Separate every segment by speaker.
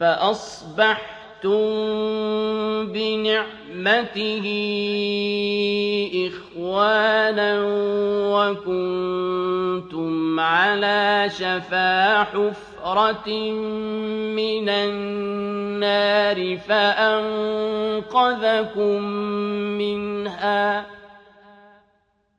Speaker 1: فَأَصْبَحْتُم بِنِعْمَتِهِ إِخْوَانًا وَكُنتُمْ عَلَىٰ شَفَا حُفْرَةٍ مِّنَ النَّارِ فَأَنقَذَكُم مِّنْهَا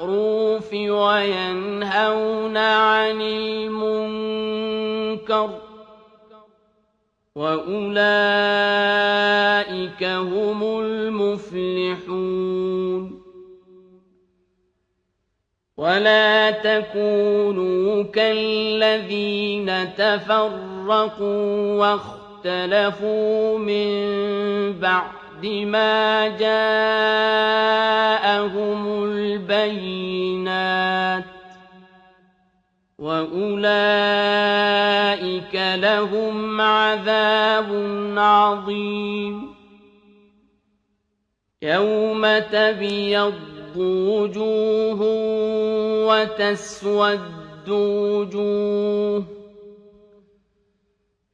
Speaker 1: بالمعروف وينهون عن المنكر وأولئك هم المفلحون. ولا تكونوا كالذين تفرقوا واختلفوا من بعد بَعْدِ مَا جَاءَهُمُ الْبَيِّنَاتُ ۚ وَأُولَٰئِكَ لَهُمْ عَذَابٌ عَظِيمٌ. يَوْمَ تَبْيَضُّ وُجُوهٌ وَتَسْوَدُّ وُجُوهٌ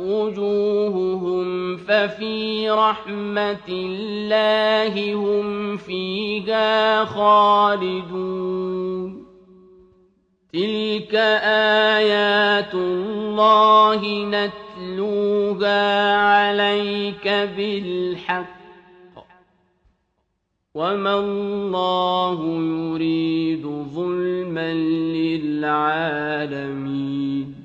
Speaker 1: وجوههم ففي رحمة الله هم فيها خالدون. تلك آيات الله نتلوها عليك بالحق. وما الله يريد ظلما للعالمين.